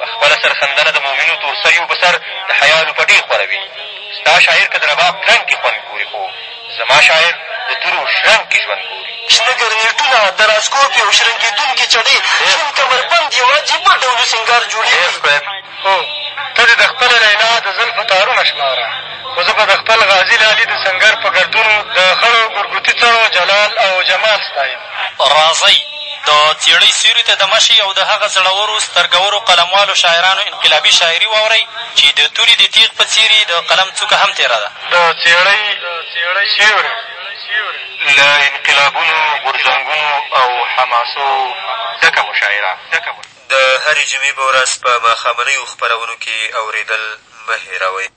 په خپله سرښندنه د مومینو تورسریو په سر د حیا لوپټې خوروي ستا شاعر که د رباب ترنګ کښې خوند ګوري خو زما شاعر د تورو شرنګ کښې ژوند ګوري شنه ګرنېټونه، دراسکوپې او شرنګېدونکې چڼې، شين کمربند يو عجيبه ډولي سينګار جوړېږي. هو! ته دې د خپلې ليلا د زلفو تارونه شماره، خو زه به د خپل غازي لالي د سنګر په ګردونو د خړو ګرګوتي څڼو جلال او جمال ستايم. راځئ د څېړۍ سیوري ته دمه شئ او د هغه زړورو، سترګورو، قلموالو شاعرانو انقلابي شاعري واورئ چې د توري د تېغ په څېر یې د قلم څوکه هم تېره ده. د څېړۍ سیوری له انقلابونو، غورځنګونو او حماسو ډکه مشاعره. د هرې جمعې په ورځ په ماښامنیو خپرونو کې اورېدل مه هېروئ.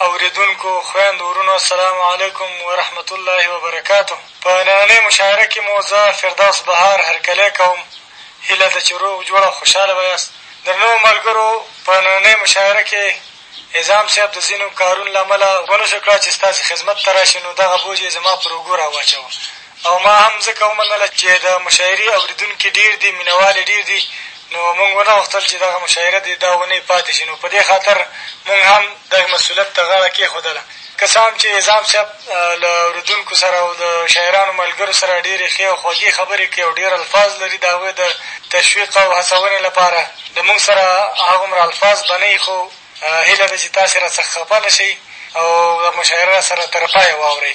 اورېدونکو، خویندو، وروڼو، السلام علیکم ورحمت الله وبرکاته! په نننۍ مشاعره کې مو زه فردوس بهار هرکلی کوم، هیله ده چې روغ جوړ او خوشحاله به یاست. درنو ملګرو، په نننۍ مشاعره کې عزام صاحب د ځینو کارونو له امله ونشو کړای چې ستاسې خدمت ته راشي، نو دغه بوج یې زما پر اوږو راواچوه. او ما هم ځکه ومنله چې د مشاعرې اورېدونکي ډېر دي، مینه وال یې ډېر دي، نو موږ ونه غوښتل چې دغه مشاعره دې دا اونۍ پاتې شي، نو په دې خاطر موږ هم دغه مسوولیت ته غاړه کېښودله، که څه هم چې عزام صاحب له اورېدونکو سره او د شاعرانو ملګرو سره ډېرې ښې او خوږې خبرې کوي او ډېر الفاظ لري د هغوی د تشویق او هڅونې لپاره، د موږ سره هغومره الفاظ به نه وي، خو هیله ده چې تاسې راڅخه خپه نه شئ او دا مشاعره راسره تر پایه واورئ.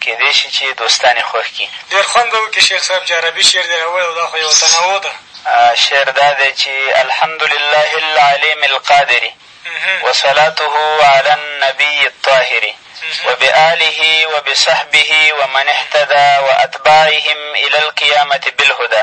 کېدای شي چې دوستان یې خوښ کړي. ډېر خوند به وکړي شیخ صاحب چې عربي شعر دې راوړی او دا خو یوه تنوع ده. شعر دا دی چې الحمد لله العلیم القادر وصلاته علی النبی الطاهر وبآله وبصحبه ومن اهتدی واتباعهم الی القیامة بالهدی.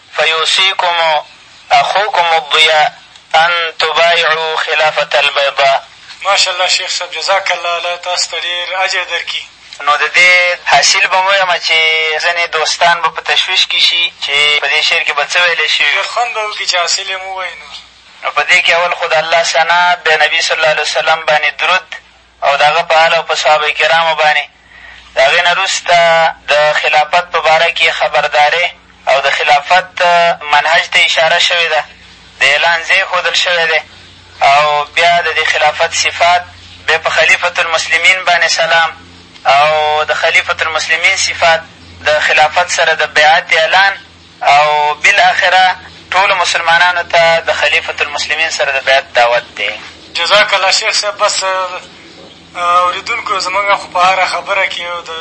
فیوصیکم اخوکم الضیاء ان تبایعو خلافة البیضاء. ماشاءالله شیخ صاحب جزاک الله الله تاسو ته ډېر اجر درکړي. نو د دې حاصل به ووایم چې ځینې دوستان به په تشویش کې شي چې په دې شعر کې به څه ویلی شوي وي. ډېر خوند به وکړي چې حاصل یې هم ووایو. نو په دې کې اول خو د الله ثنا، د نبي صلی الله علیه وسلم باندې درود او د هغه په اهل او په صحابه کرامو باندې د هغې نه وروسته د خلافت په باره کې خبرداری او د خلافت منهج ته اشاره شوې ده د اعلان ځای ښودل شوی دی او بیا د دې خلافت صفات بیا په خلیفة المسلمین باندې سلام او د خلیفة المسلمین صفات د خلافت سره د بیعت اعلان او بالاخره ټولو مسلمانانو ته د خلیفة المسلمین سره د بیعت دعوت دی. جزاک الله شیخ صاحب بس اورېدونکو زمونږ خو په هره خبره کې یو د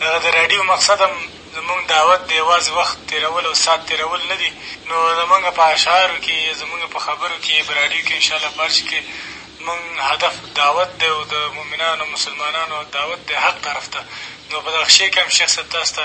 دغه د راډیو مقصد هم زمونږ دعوت دی یوازې وخت تېرول او ساعت تېرول نه دي نو زمونږ په اشعارو کې یې زمونږ په خبرو کې یې په راډیو کې انشاءالله په هر شي کې زمونږ هدف دعوت دی او د مؤمنانو مسلمانانو دعوت دی حق طرف ته نو په دغه شي کې هم شیخ صاحب تاسو ته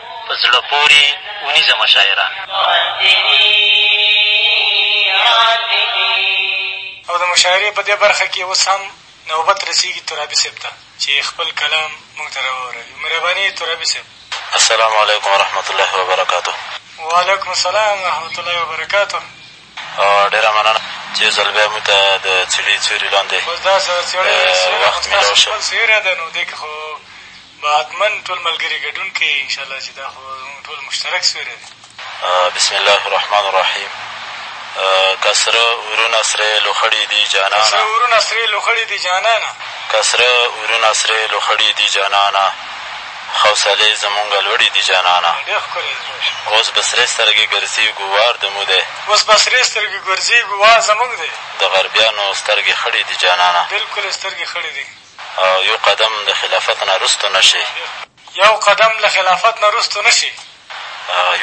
په زړه پورې اونیزه مشاعره. او د مشاعرې په دې برخه کې اوس هم نوبت رسېږي ترابي صیب ته چې خپل کلام موږ ته راووروي. مهرباني ترابي صیب. السلام علیکم ورحمت الله وبرکاته. وعلیکم السلام ورحمت الله وبرکاته. ډېره مننه چې یو ځل بیا موږ ته د څېړي سیوري لاندې وخت میلاو شو. به حتما ټول ملګري ګډون کوي ان شاء الله چې دا خو زموږ ټولو مشترک سیوری دی. بسم الله الرحمن الرحیم که سره ورونه سرې لوخړې دي جانانه که سره ورونه سرې لوخړې دي جانانه که سره ورونه سرې لوخړې دي جانانه حوصلې زمونږ لوړې دي جانانه اوس به سرې سترګې ګرځي ګوار د مو دی اوس به سرې سترګې ګرځي ګوار زمونږ دی د غربیانو سترګې خړې دي جانانه بلکل سترګې خړې دي يو قدم له خلافت نه رستو نه شې. يو قدم له خلافت نه رستو نه شې.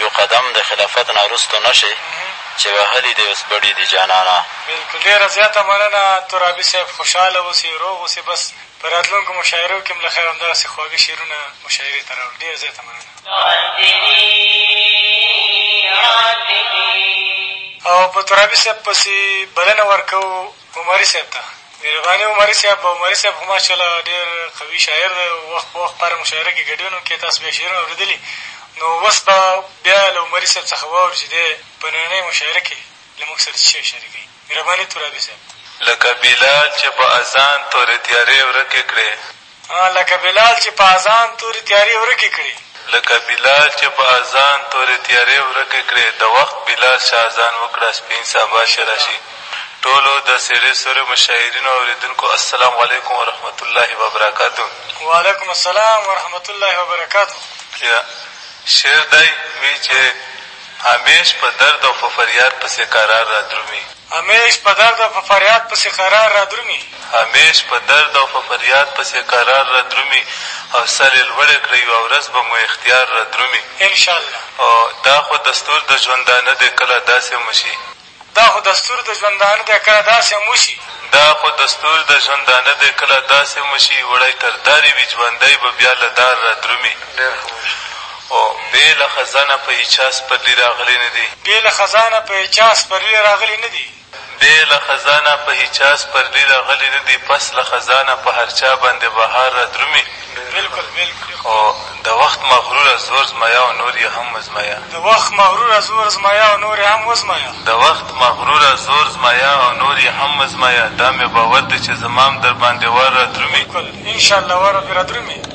يو قدم د خلافت نه رستو نه شې چې وهلي دې اوس بډې دي جانانه. بلکل ډېره زیاته مننه ترابي صاحب خوشحاله اوسې روغ اوسې بس په راتلونکو مشاعرو کښې هم له خیره همدغسې خواږه شعرونه مشاعرې ته راوړه ډېره زیاته مننه. او په ترابي صاحب پسې بلنه ورکوو. عمري صاحب ته مهرباني عمري صاحب عمري صاحب خو ماشاءالله ډېر قوي شاعر دی وخت په وخت په هره مشاعره کښې ګډون کوي تاسو به یې شعرونه اورېدلي نو اوس به بیا له عمري صاحب څخه واورو چې دی په نننۍ مشاعره کښې له موږ سره څه شی شریکوي مهرباني ترابي صاحب. لکه بلال چې په اذان تورې تیارې ورکې کړې لکه بلال چې په اذان تورې تیارې ورکې کړې. لکه بلال چې په اذان تورې تیارې ورکې کړې د وخت بلال شه اذان وکړه سپین سبا شه راشي ټولو د څېړې سورې مشاهیرینو اورېدونکو السلام علیکم ورحمت الله وبرکاته. وعلیکم السلام ورحمت الله وبرکاته. یو شعر دی وي چې همیش په درد او په فریاد پسې کرار را درومي. همېش په درد او په فریاد پسې قرار رادرومي. همېش په درد او په فریاد پسې قرار رادرومي او سر یې لوړی کړئ یوه ورځ به مو اختیار رادرومي. ان شاء الله. او دا خو دستور د ژوندانه دی کله داسې هم وشي. دا خو دستور د ژوندانه دی کله داسې هم وشي. دا خو دستور د ژوندانه دی کله داسې هم وشي وړی تر دارې وي ژوندی به بیا له دار رادرومي. ډېر ښه ماشاءالله. خو بې له خزانه په هیچا سپرلي راغلي نه دي. بې له خزانه په هیچا سپرلي راغلي نه دي. بې له خزانه په هیچا سپرلي راغلي نه دي پس له خزانه په هر چا باندې بهار را درومي. بلکل بلکل. خو د وخت مغروره زور زمایه او نور یې هم وزمایه. د وخت مغروره زور زمایه او نور یې هم وزمایه. د وخت مغروره زور زمایه او نور یې هم وزمایه دا مې باور دی چې زمام درباندې وار را درومي. بلکل انشاالله وار به پرې را درومي.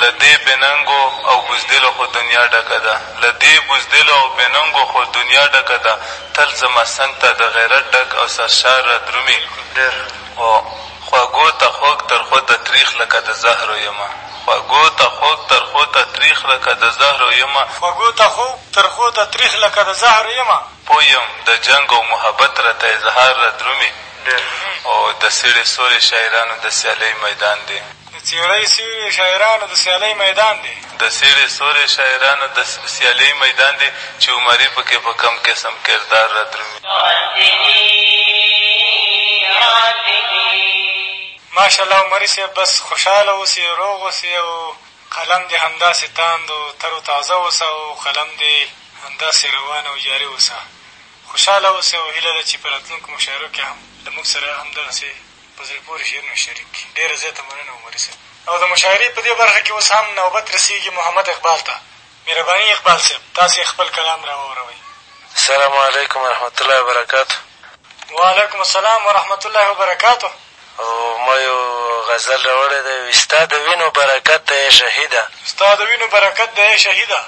له دې بېننګو او بزدلو خو دنيا ډکه ده له دې بزدلو او بېننګو خو دنيا ډکه ده تل زما څنګ ته د غيرت ډک او سرشار رادرومي خو خواږو ته خوږ ترخو ته تريخ لکه د زهرو يمه خواږو ته خوږ ترخو ته تريخ لکه د زهرو يمه. خواږو ته خوږ ترخو ته تريخ لکه د زهرو يمه. پوه يم د جنګ او محبت راته اظهار رادرومي خو د څېړې سورې شاعرانو د سيالۍ ميدان دې. د څېرې سیورې شاعرانو د سیالۍ میدان دی. د څېرې سیورې شاعرانو د سیالۍ میدان دی چې عمري په کې په کم قسم کردار رادرومي. ماشاءالله عمري صیب بس خوشحاله اوسې روغ اوسې او قلم دې همداسې تاند او تر او تازه اوسه او قلم دې همداسې روان او جاري اوسه خوشحاله اوسې او هیله ده چې په راتلونکو مشاعرو کې هم له موږ سره همدغسې په زړه پورې شعرونه شریک کړي. ډېره زیاته مننه عمري صاحب. او د مشاعرې په دې برخه کې اوس هم نوبت رسېږي محمد اقبال ته. مهرباني اقبال صاحب تاسې خپل کلام راواوروئ. السلام علیکم ورحمت الله وبرکاته. وعلیکم السلام ورحمت الله وبرکاته. او ما یو غزل راوړی دی وي ستا د وینو برکت دی ای شهیده. ستا د وینو برکت دی ای شهیده.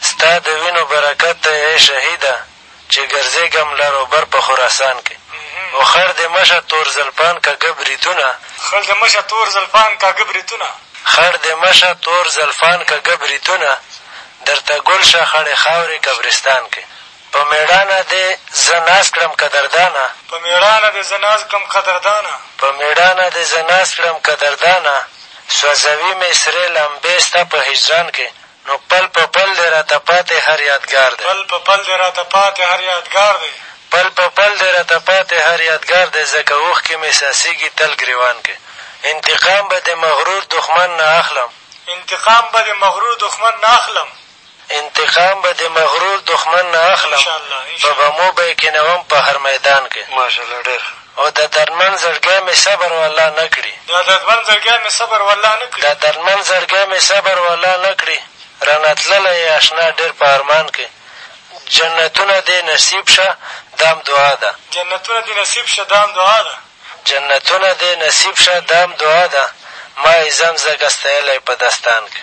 ستا د وینو برکت دی ای شهیده. چې ګرځېږم لر او بر په خراسان کې او خر دې مه شه تور زلفان کږه برېتونه خر دې مه شه تور زلفان کږه برېتونه. خر دې مه شه تور زلفان کږه برېتونه درته ګل شه خړې خاورې قبرستان کې په مېړانه دې زه ناز کړم قدردانه په مېړانه دې زه ناز کړم قدردانه. په مېړانه دې زه ناز کړم قدردانه سوځوي مې سرې لمبې ستا په هجران کې نو پل په پل دی راته پاتې هر یادګار دی. پل په پل دی راته پاتې هر یادګار دی. پل په پل دی راته پاتې هر یادګار دی ځکه اوښکې مې څاڅېږي تل ګرېوان کې انتقام به د مغرور دښمن نه اخلم. انتقام به د مغرور دښمن نه اخلم. انتقام به د مغرور دښمن نه اخلم په بمو به یې کېنوم په هر میدان کې. ماشاءالله ډېر ښه. او د دردمن زړګی مې صبر والله نه کړي. د دردمن زړګی مې صبر والله نه کړي. د دردمن زړګی مې صبر والله نه کړي رانه تللی یې اشنا ډېر په ارمان کې جنتونه دې نصیب شه دا هم دعا ده. جنتونه دې نصیب شه دا هم دعا ده. جنتونه دې نصیب شه دا هم دعا ده ما یې ځم زکه ستیلی په دستان کې.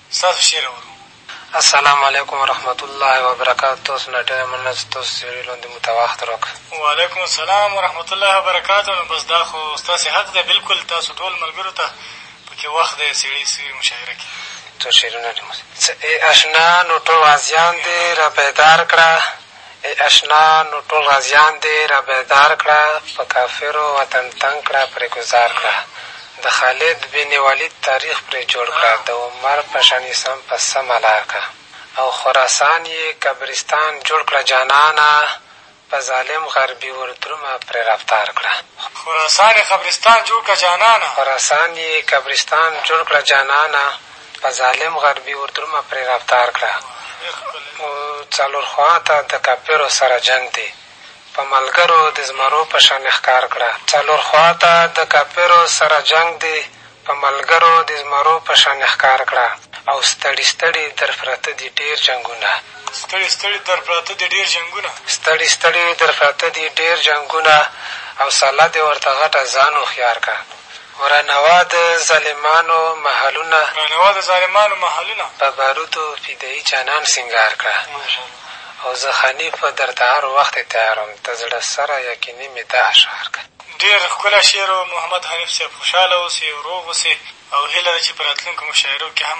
ستاسو شعر اورو. اسلام علیکم ورحمت الله وبرکاته تاسو نه ډېره مننه چې تاسو څېړې لاندې مو ته وخت راکړ. وعلیکم السلام ورحمت الله وبرکاته نو بس دا خو ستاسې حق دی بلکل تاسو ټول ملګرو ته په کې وخت دی څېړې سېرې مشاعره کې. څو شعرونه دې مو څه اشنا نو ټول غازیان دې راپیدار کړه. ای اشنا نو ټول غازیان دې را بیدار کړه په کافرو وطن تنګ کړه پرې ګذار کړه د خالد بن ولید تاریخ پرې جوړ کړه د عمر په شان یې سم په سمه لار کړه او خراسان یې قبرستان جوړ کړه جانانه په ظالم غربي ور درومه پرې رفتار کړه خراسان یې قبرستان جوړ کړه جانانه. خراسان یې قبرستان جوړ کړه جانانه. په ظالم غربي وردرومه پرې رفتار کړه او څلور خواته د کافرو سره جنګ دې په ملګرو د زمرو په شان ښکار کړه. څلور خواته د کافرو سره جنګ دې په ملګرو د زمرو په شان ښکار کړه. او ستړي ستړي در پراته دي ډېر جنګونه. ستړي ستړي در پراته دي ډېر جنګونه. ستړي ستړي در پراته دي ډېر جنګونه او سلا دې ورته غټه ځان هوښیار کړه. ورانوه د ظالمانو محلونه. ورانوه د ظالمانو محلونه. په باروتو فدايي جانان سينګار کړه. ماشاءالله. او زه خنيف به درته هر وخت تيار وم ته زړه سره يقيني مې ده اشعار که. ډېر ښکلی شعر و محمد حنیف صاحب خوشحاله اوسې او روغ اوسې او هیله ده چې په راتلونکو مشاعرو کې هم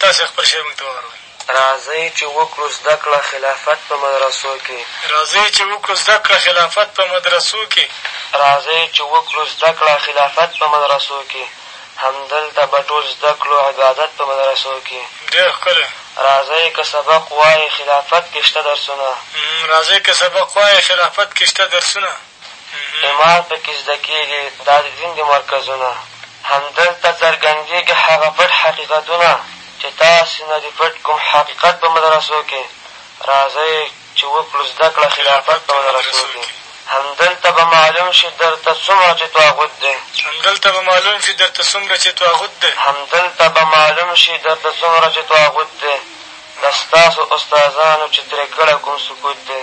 تاسې خپل شعر موږ ته وواروئ. راځئ چې وکړو زده کړه خلافت په مدرسو کې. راځئ چې وکړو زده کړه خلافت په مدرسو کې. راځئ چې وکړو زده کړه خلافت په مدرسو کې. همدلته به ټول زده کړو عبادت په مدرسو کې. ډېر ښکلی. راځئ که سبق وایې خلافت کې شته درسونه. راځئ که سبق وایې خلافت کې شته درسونه. استعمار په کې زده کېږي، دا د دین دي مرکزونه. همدلته څرګندېږي هغه پټ حقیقتونه چې تاسې نه دي پټ کوم حقیقت په مدرسو کې، راځئ چې وکړو زده کړه خلافت په مدرسو کې. همدلته به معلوم شي درته څومره چې طاغوت دی. همدلته به معلوم شي درته څومره چې طاغوت دی. همدلته به معلوم شي درته څومره چې طاغوت دی. له ستاسو استادانو چې ترې کړی کوم سکوت دی.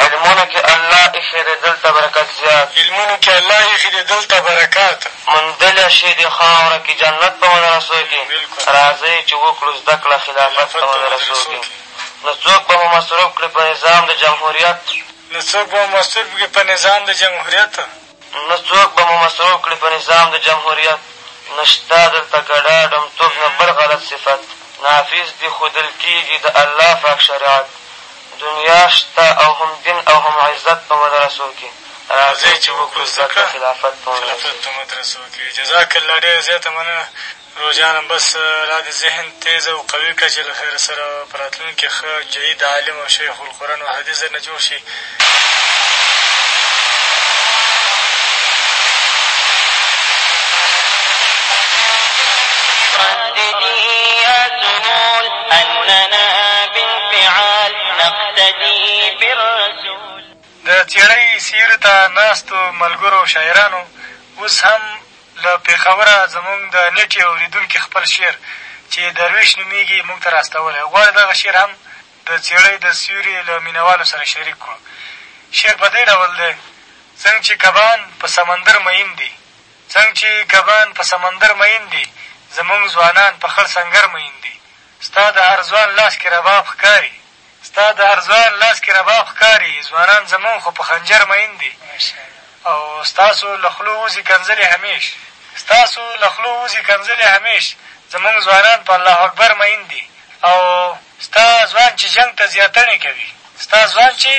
علمونو کې الله اېښی دی دلته برکت زیات. علمونو کې الله اېښی دی دلته برکت. موندلی شې دې خاوره کې جنت په مدرسو کې. راځئ چې وکړو زده کړه خلافت په مدرسو کې. نو څوک به مو مصروف کړي په نظام د جمهوریت. نو څوک به مو مصروف کړي په نظام د جمهوریت. نه څوک به مو مصروف کړي په نظام د جمهوریت نه شته دلته ګډا ډمتوب نه بل غلط صفت نافذ دي ښودل کېږي د الله فاک شریعت دنیا شته او هم دین او هم عزت په مدرسو کې راځئ چې وکړو زده کړه خلافت په مدرسو کې. جزاک الله ډېره زیاته مننه نور جانه بس لا دې ذهن تېز او قوي کړه چې له خیره سره په راتلونکي کې ښه جيد عالم او شيخ القرآن او حديث درنه جوړ شي. د څېړۍ سيوري ته ناستو ملګرو او شاعرانو اوس هم له پېښوره زموږ د نېټې اورېدونکي خپل شعر چې دروېش نومېږي موږ ته را استولی او غواړي دغه شعر هم د څېړۍ د سیوري له مینوالو سره شریک کړو. شعر په دې ډول دی، څنګ چې کبان په سمندر مئین دي څنګ چې کبان په سمندر مئین دي زموږ ځوانان په خړ سنګر مئین دي ستا د هر ځوان لاس کې رباب ښکاري ستا د هر ځوان لاس کې رباب ښکاري ځوانان زموږ خو په خنجر مئين دي او ستاسو له خلو وځي کنځلې همېش ستاسو له خلو وځي کنځلې همېش زموږ ځوانان په الله اکبر مئين دي او ستا ځوان چې جنګ ته ځي اتڼې کوي ستا ځوان چې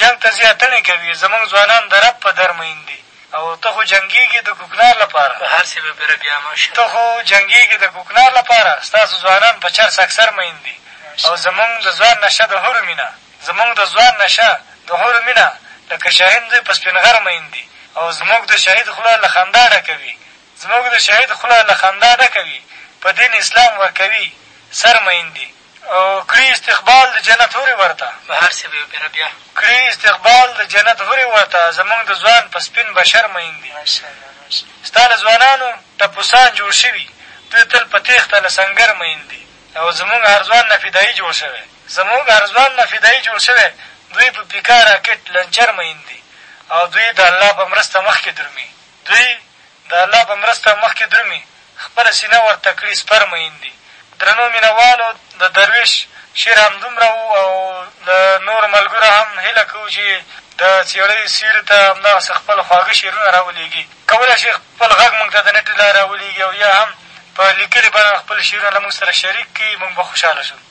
جنګ ته ځې اتڼې کوې زموږ ځوانان د رب په در مئین دي او ته خو جنګېږې د کوکنار لپاره. په هر څه به بره بیا مه شه. ته خو جنګېږې د کوکنار لپاره ستاسو ځوانان په چرس اکثر مئین دي او زموږ د ځوان نشه د حورو مینه زموږ د ځوان نشه د حورو مینه لکه شاهین زوی په سپین غر مئین دي او زموږ د شهید خوله له خندا ډکه وي زموږ د شهید خوله له خندا ډکه وي په دین اسلام ورکوي سر مئین دي او کړي استقبال د جنت حورې ورته. بهار صیب یو پیره بیا. کړي استقبال د جنت حورې ورته زمونږ د ځوان په سپین بشر مئین دي ماشاءالله ماشاءالله ستا له ځوانانو ټپوسان جوړ شوي دوی تل په تېښته له سنګر مئین دي او زمونږ هر ځوان نه فدايي جوړ شوی زمونږ هر ځوان نه فدايي جوړ شوی دوی په پیکا راکټ لنچر مئین دي او دوی د الله په مرسته مخکې درومي دوی د الله په مرسته مخکې درومي، خپله سینه ور تکړي سپر مئین دي. درنو مینه والو! د دروېش شعر همدومره وو او له نورو ملګرو هم هیله کوو چې د څېړۍ سیوري ته همدغسې خپل خواږه شعرونه را ولېږي. کولای شئ خپل غږ موږ ته د نټ له لارې را ولېږي او یا هم په لیکلې بڼه خپل شعرونه له موږ سره شریک کړي، موږ به خوشحاله شو.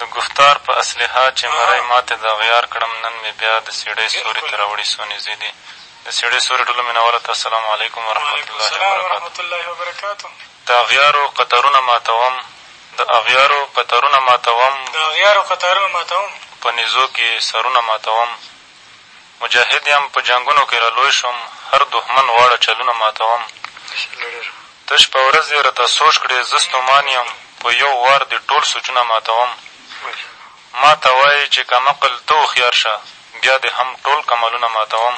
د ګفتار په اصلحه چې مرۍ ماتې د اغیار کړم نن مې بیا د څیړۍ سوري ته راوړي څو نېزې دي د څیړې سورې ټولو مینوالو ته السلام علیکم ورحمت الله وبرکاته د اغیارو قطارونه ماتوم د اغیارو قطارونه ماتوم د اغیارو قطارونه ماتوم په نېزو کې سرونه ماتوم مجاهد یم په جنګونو کې را لوی شوم هر دښمن غواړه چلونه ماتوم ته شپه ورځ یې رته سوچ کړې زه ستومان یم په یو وار دې ټول سوچونه ماتوم ما ته وایې چې کم عقل ته هوښیار شه بیا دې هم ټول کمالونه ماتوم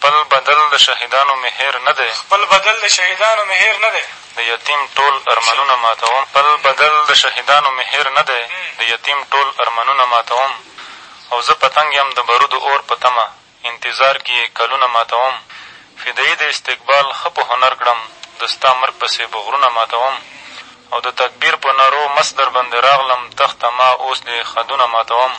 خپل بدل د شهیدانو مې هېر نه دی خپل بدل د شهیدانو مې هېر نه دی د یتیم ټول ارمانونه ماتوم خپل بدل د شهیدانو مې هېر نه دی د یتیم ټول ارمانونه ماتوم او زه پتنګ یم د برود اور په تمه انتظار کی یی کلونه ماتوم فده یی د استقبال ښه په هنر کړم د ستا مرګ پسی به غرونه ماتوم او د تکبیر په نرو مست درباندی راغلم تخته ما اوس دی خدونه ماتوم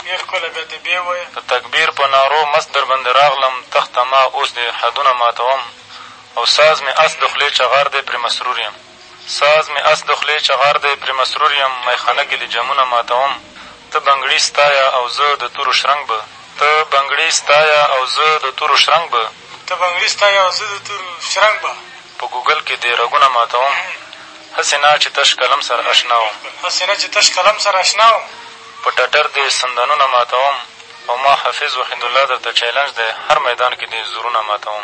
د تکبیر په نارو مست درباندی راغلم تخته ما اوس دی حدونه ماتوم او ساز می اس د خولې چغار دی پری مسرور یم. ساز مې اس د خولې چغار دی پرې مسرور یم میخانه کې دې جمونه ماتوم ته بنګړي ستایه او زه د تورو شرنګ به ته بنګړي ستایه او زه د تورو شرنګ به ته بنګړي ستایه او زه د تورو شرنګ به په ګوګل کې دې رګونه ماتوم هسې نه چې تش قلم سره اشنا وم هسې نه چې تش قلم سره اشنا وم په ټټر دې سندنونه ماتوم او ما حافظ وحیدالله درته چیلنج دی هر میدان کې دې زورونه ماتوم.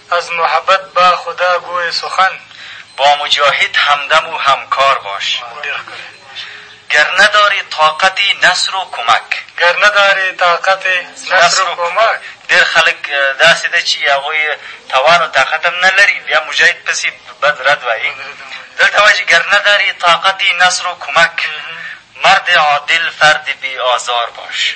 از محبت به خدا گوی سخن. با مجاهد همدم و همکار باش. گر نداری طاقت نصر و کمک. ګر نداری طاقت نصر و کمک. ډېر خلک داسې ده چې هغوی توان او طاقت هم نه لري، بیا مجاهد پسې بد رد وایي. دلته وایي چې ګر نداری طاقت نصر و کمک. مرد عادل فرد بی آزار باش.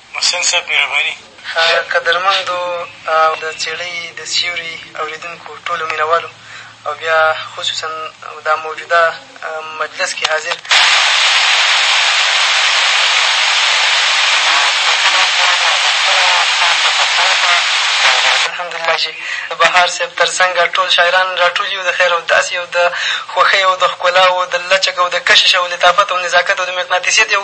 محسن صاحب مهرباني. قدرمندو او د څېړۍ د سیوري اورېدونکو ټولو مینه والو او بیا خصوصا دا موجوده مجلس کې حاضر الحمدالله چې د بهار صاحب تر څنګه ټول شاعران را ټول یو د خیر او داسې یو د خوښۍ او د ښکلاوو د لچک او د کشش او لطافت او نزاکت او د مقناطیسیت یو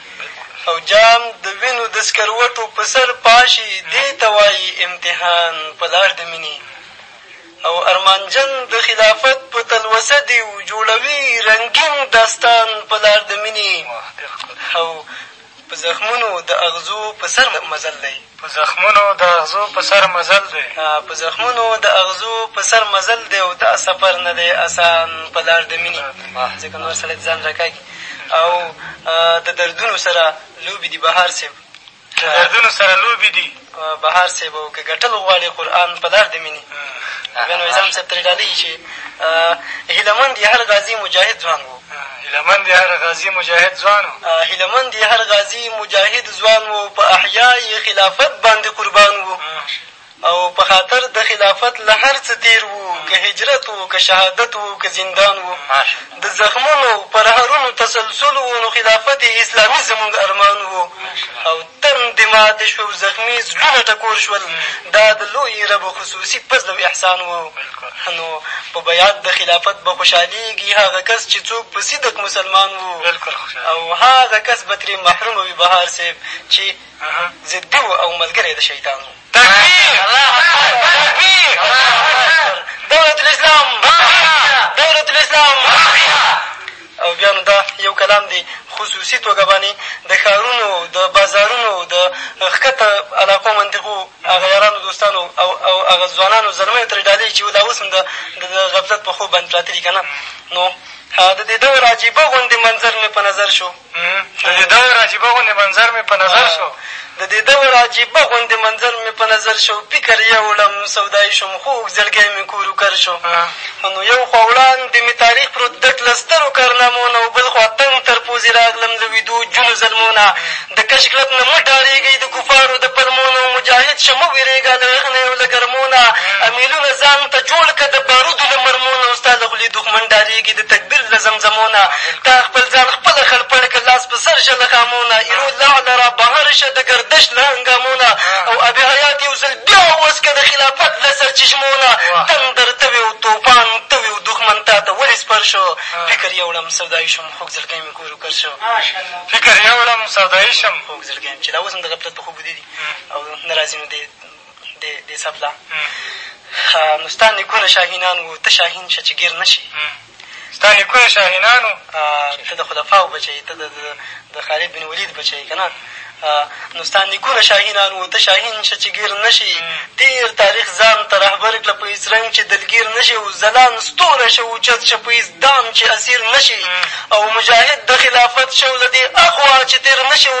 او جام د وینو د سکروټو په سر پاشي دې ته وایي امتحان په لار د مینې او ارمانجن د خلافت په تلوسه دې جوړوي رنګین داستان په لار د مینې او په زخمونو د اغزو په سر مزل دی په زخمونو د اغزو په سر مزل دی. په زخمونو د اغزو په سر مزل دی. او دا سفر نه دی اسان په لار د میني ځکه نور سړی ځان راکاږي او د دردونو سره لوبي دي بهار صیب د دردونو سره لوبي دي بهار صیب او که ګټل غواړې قرآن په لار د میني بیا نو عظام صاحب ترې ډالۍ چې هیله مند یې هر غازي مجاهد ځوان و هیله مند یې هر غازي مجاهد ځوان و. هیله مند یې هر غازي مجاهد ځوان و. په احیا یې خلافت باندې قربان و او په خاطر د خلافت له هر څه تېر و، که هجرت و، که شهادت و، که زندان و. د زخمونو او پرهرونو تسلسل و، نو خلافت اسلامي زموږ ارمان و او تن دې مات شو او زخمي زړونه ټکور شول، دا د لوی رب خصوصي فضل او احسان و، نو په بیعت د خلافت به خوشحالېږي هغه کس چې څوک په صدق مسلمان و او هغه کس به ترې محروم وي بهار صیب چې ضدي و او ملګری د شیطان و. تکبیر! تکبیر! دولة الاسلام! دولة الاسلام! او بیا نو دا یو کلام دې خصوصي توګه باندې د ښارونو، د بازارونو، د ښکته علاقو منطقو هغه یارانو دوستانو او او هغه ځوانانو ځلمیو ترې ډالۍ چې لا اوس هم د د د غفلت په خوب باندې پراته دي که نه نو د دې دور عجیبه غوندې منظر مې په نظر شو د دې دور عجیبه غوندې منظر مې په نظر شو. د دې دور عجیبه غوندې منظر مې په نظر شو، فکر یووړم، سودایي شوم، خوږ زړګی مې کور و کر شو. نو یو خوا وړاندې مې تاریخ پروت ګټ له سترو کارنامو نه او بل خوا تنګ تر پوزې راغلم له ویدو جونو زلمو نه. د کش ګلپ نه مه ډارېږئ، د کفارو د پلمو نه او مجاهد شه مه وېرېږه له یخنۍ او له ګرمو نه. امیلونه ځان ته جوړ که د بارودو له مرمو نه او ستا له خولې دښمن ډارېږي د تکبیر له زمزمو نه. تا خپل ځان خپله خړ پړ کړ لاس په سر شه له خامو نه ایرو لعل را بهر شه د ګردش له هنګامو نه او ابي حیات یو ځل بیا وس که د خلافت له سرچشمو نه تندر ته وې او توپان ته وې او دښمن تا ته ولې سپر شو فکر یې وړم سودایي شوم خوږ زړګی مې کور وکر شو فکر یې وړم سودایي شوم خوږ زړګی مې چې لا اوس هم د غفلت په خوب ویده دي او نه را ځي نو دې سپلا نو ستا نیکونه شاهینان وو ته شاهین شه چې ګیر نه شې ستا نیکونه شاهینان وو. ته د خلفاو بچی یې، ته د خالد بن ولید بچی یې که نه؟ نو ستا نیکونه شاهینان وو، ته شاهین شه چې ګېر نه شې. تېر تاریخ ځان ته رهبر کړه، په هېڅ رنګ چې دلګېر نه شې او ځلان ستوری شه، اوچت شه، په هېڅ دام چې اسیر نه شې او مجاهد د خلافت شه او له دې اخوا چې تېر نه شې او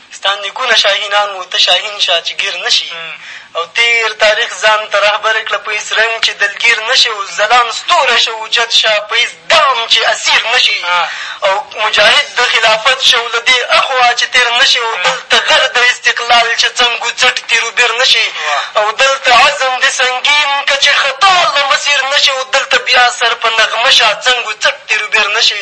ستانیکونه شاهینان وو ته شاهین شه چې ګیر نه شي او تېر تاریخ ځان ته رهبر کړه په هېڅ رنګ چې دلګیر نه شې او ځلان ستوری شه اوچت شه په هېڅ دام چې اسیر نه شې او مجاهد د خلافت شه او له دې اخوا چې تېر نه شې او دلته غر د استقلال چې څنګ و څټ تېر و بېر نه شې او دلته عزم د سنګین که چې خطا له مسیر نه شې او دلته بیا سر په نغمه شه څنګ و څټ تېر و بېر نه شې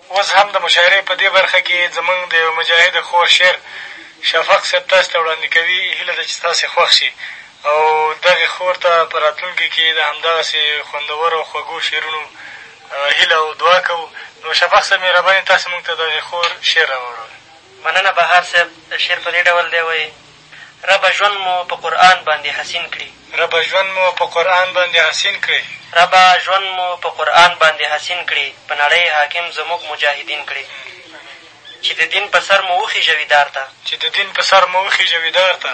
اوس هم د مشاعرې په دې برخه کې زموږ د یوه مجاهد خور شعر شفق صاحب تاسې ته وړاندې کوي، هیله ده چې ستاسې خوښ شي او دغې خور ته په راتلونکې کې د همدغسې خوندورو او خوږو شعرونو هیله او دعا کوو. نو شفق صاحب مهرباني تاسې موږ ته دغې خور شعر راواړوئ. مننه بهار صاحب، شعر په دې ډول دی وایي. ربه ژوند مو په قرآن باندې حسین کړي. ربه ژوند مو په قرآن باندې حسین کړي. ربه ژوند مو په قرآن باندې حسین کړي په نړۍ حاکم زموږ مجاهدین کړي چې د دین په سر مو وخېژوي دار ته. چې د دین په سر مو وخېژوي دار ته.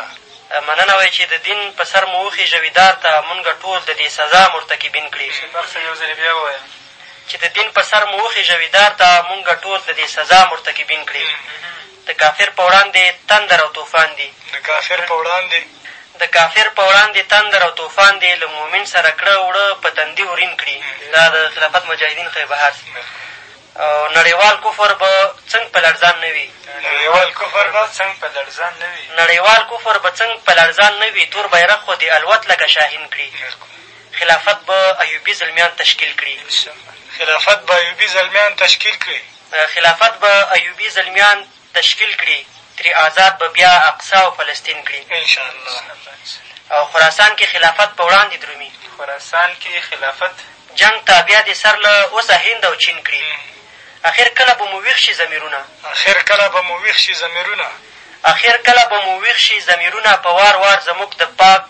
مننه وای چې د دین په سر مو وخېژوي دار ته مونږ ټول د دې سزا مرتکبین کړي. شفق صاحب یو ځلې بیا ووایه. چې د دین په سر مو وخېژوي دار ته مونږ ټول د دې سزا مرتکبین کړي. د کافر په وړاندې تندر او طوفان دي. د کافر په وړاندې. د کافر په وړاندې تندر او طوفان دې له مؤمن سره کړه وړه په تندي ورين کړي. دا د خلافت مجاهدين ښيي بهر سي او نړيوال کفر به څنګ په لړزان نه وي. نړيوال کفر به څنګ په لړزان نه وي. نړيوال کفر به څنګ په لړزان نه وي تور بيرغ خو دې الوت لکه شاهين کړي. خلافت به ايوبي زلميان تشکيل کړي. خلافت به ايوبي زلميان تشکيل کړي. خلافت به ایوبي زلمیان تشکیل کړي ترې ازاد به بیا اقصی او فلسطین کړي ان شاء الله او خراسان کې خلافت په وړاندې درومي خراسان کې خلافت جنګ ته بیا دې سر له اوسه هند او چین کړي اخر کله به مو ویښ شي ضمیرونه اخر کله به مو ویښ شي ضمیرونه اخر کله به مو ویښ شي ضمیرونه په وار وار زموږ د پاک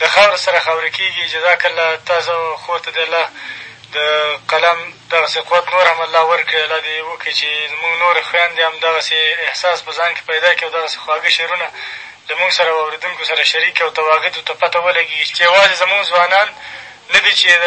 له خاورو سره خاورې کېږي. جزاک الله تاسو او خور ته دې الله د قلم دغسې قوت نور هم الله ورکړي، الله دې وکړي چې زموږ نورې خویندې هم دغسې احساس په ځان کې پیدا کړي او دغسې خواږه شعرونه له موږ سره او اورېدونکو سره شریک کړي او تواغدو ته پته ولګېږي چې یوازې زموږ ځوانان نه دي چې د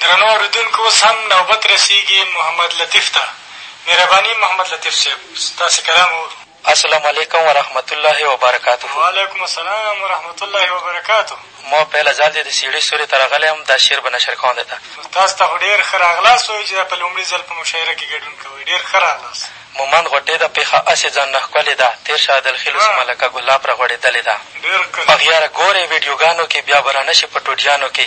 درنو اورېدونکو اوس هم نوبت رسېږي محمد لطیف ته. مهرباني محمد لطیف صیب ستاسې کلام اورو. السلام علیکم ورحمت الله وبرکاته. وعلیکم السلام ورحمت الله وبرکاته. ما پهله ځل دی د څېړي سورې ته راغلی یم دا شعر به نشر کاندې ته. تاسو ته خو ډېر ښه راغلاست وایو چې دا په لومړي ځل په مشاعره کې ګډون کوئ. ډېر ښه راغلاست. مومند غوټې ده پېښه هسې ځان نه ښکلې ده تېر شه دلخیلو سیمه لکه ګلاب راغوړېدلې ده په غیاره ګورې ویډیوګانو کې بیا به رانه شې په ټوډیانو کې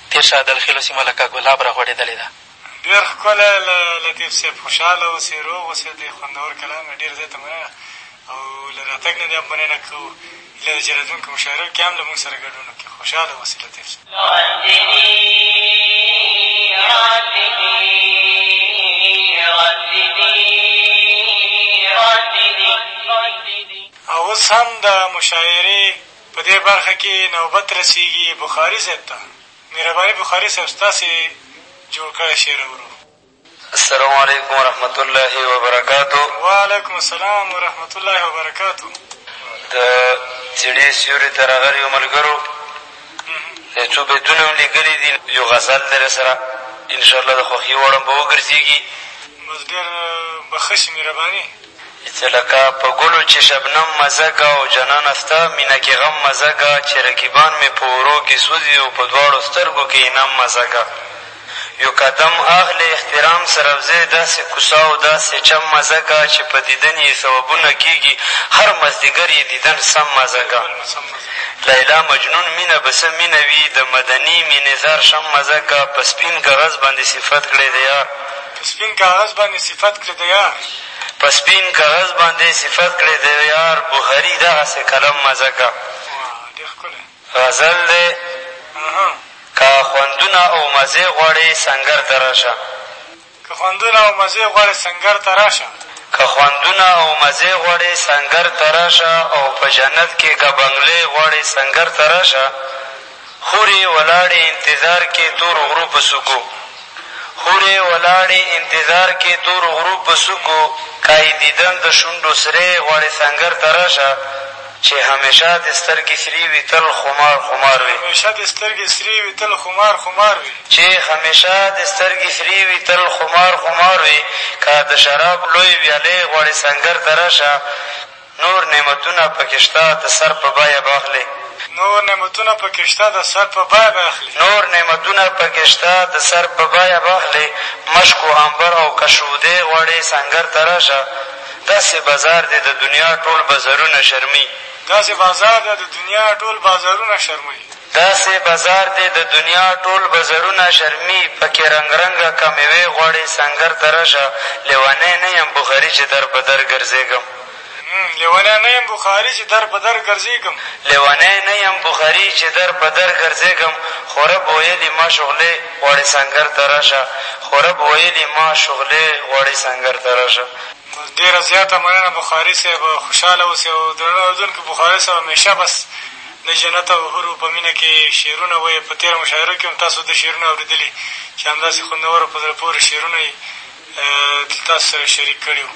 تېر شه د الخېلو سیمه لکه ګلاب را غوړېدلې ده. ډېر ښکلی له لطیف صیب خوشحاله اوسې روغ اوسې دې خوندور کلام نه ډېر زیاته مننه او له راتګ نه دې هم مننه کوو هیله ده چې راتلونکو مشاعرو کې هم له موږ سره ګډون وکړې خوشحاله اوسې لطیف صیب. او اوس هم د مشاعرې. په دې برخه کې نوبت رسیږي بخاري صاحب ته مهرباني بخاري صاحب ستاسې جوړ کړی شعر اورو. السلام علیکم ورحمت الله وبرکاته. وعلیکم السلام ورحمت الله وبرکاته. د څېړې سیوري ته راغلیو ملګرو یو څو بیتونه هم لیکلي دي یو غزل دی راسره انشاالله د خوښي وړ هم به وګرځېږي. بس ډېر به ښه شي مهرباني. چې لکه په ګلو چې شبنم مزه کا او جانانه ستا مینه کې غم مزه کا چې رقیبان مې په اورو کې سوځي او په دواړو سترګو کې انعام مزه کا یو قدم اهل احترام سروزې داسې کوڅه او داسې چم مزه کا چې په دیدن یې ثوابونه کېږي هر مازدیګر یې دیدن سم مزه کا لیلا مجنون مینه به څه مینه وي د مدني مینې زار شم مزه کا په سپین کاغذ باندې صفت کړی د یار په سپين کاغذ باندې صفت کړې د يار. په سپين کاغذ باندې صفت کړې د يار بوهري دغسې قلم مزه که. واه ډېر ښکلی. غزل دی. اها. که خوندونه او مزې غواړې سنګر ته راشه. که خوندونه او مزې غواړې سنګر ته راشه. که خوندونه او مزې غواړې سنګر ته راشه او په جنت کې که بنګلې غواړې سنګر ته راشه حورې ولاړې انتظار کې تورو غرو په څوکو حورې ولاړې انتظار کې تورو غرو په څوکو کا یې دیدن د شونډو سرې غواړې سنګر ته راشه چې همېشه دې سترګې سرې وي تل خمار خمار وې. همېشه دې سترګې سرې وي تل خمار خمار وې. چې همېشه دې سترګې سرې وي تل خمار خمار وې کا د شراب لویې ویالې غواړې سنګر ته راشه نور نعمتونه په کې شته د سر په بیه به اخلې. نور نعمتونه په کې شته د سر په بیه به اخلې. نور نعمتونه په کې شته د سر په بیه به اخلې مشک و عنبر او که شودې غواړې سنګر ته راشه داسې بازار دی د دنیا ټول بازارونه شرمي. داسې بازار دی د دنیا ټول بازارونه شرمي. داسې بازار دی د دنیا ټول بازارونه شرمي په کې رنګ رنګه که مېوې غواړې سنګر ته راشه لېونی نه یم بخاري چې در په در ګرځېږم. لېونی نه یم بخاري چې در په در ګرځېږم لېونی نه یم بخاري چې در په در ګرځېږم خو رب ویلي ما شغلې غواړې سنګر ته راشه خو رب ویلي ما شغلې غواړې سنګر ته راشه ډېره زیاته مننه بخاري صاحب خوشحاله اوسې او درنو اورېدونکو بخاري صاحب همېشه بس د جنت او حورو په مینه کې شعرونه وایي په تېره مشاعره کې هم تاسو د شعرونه اورېدلي چې همداسې خوندور او په زړه پورې شعرونه یې تاسو سره شریک کړي وو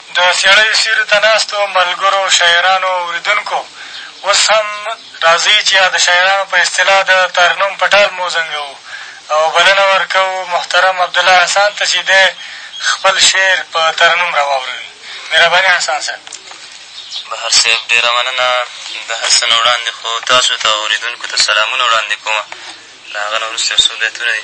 د څېړیو سیوري ته ناستو ملګرو شاعرانو او اورېدونکو! اوس هم راځئ چې یاد شاعرانو په اصطلاح د ترنم پټال مه وزنګوو او بلنه ورکوو محترم عبدالله حسان ته چې دی خپل شعر په ترنم راواوروي. مهرباني حسان صاحب! بهر صاحب ډېره مننه. د هر څه نه وړاندې خو تاسو ته او اورېدونکو ته سلامونه وړاندې کوم. له هغه نه وروسته یو څو بیتونه دي.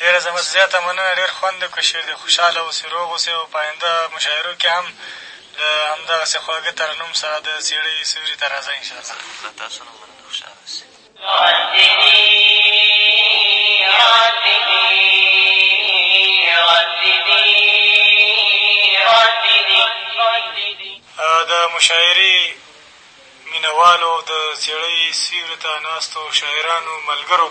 ډېره زمه زیاته مننه ډېر خوند وکړ شعر دې خوشحاله اوسې روغ اوسې او په آینده مشاعرو کې هم له همدغسې خواږه ترنم سره د څېړۍ سیوري ته راځه ان شاءالله. ستاسو له تاسو نه مننه خوشحاله اوسې. د مشاعرې مینه والو او د څېړۍ سیوري ته ناستو شاعرانو ملګرو!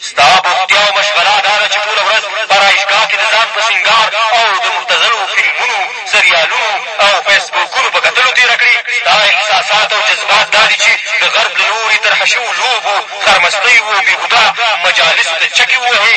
ستا بوختیا او مشغله دا ده چې ټوله ورځ په آرایشګاه کې د ځان په سینګار او د مبتذلو فلمونو، سریالونو او فیسبوکونو په کتلو تېره کړې، ستا احساسات او جذبات دا دي چې د غرب له لوري طرح شوو لوبو، خرمستیو او بېهوده مجالسو ته چکې ووهې.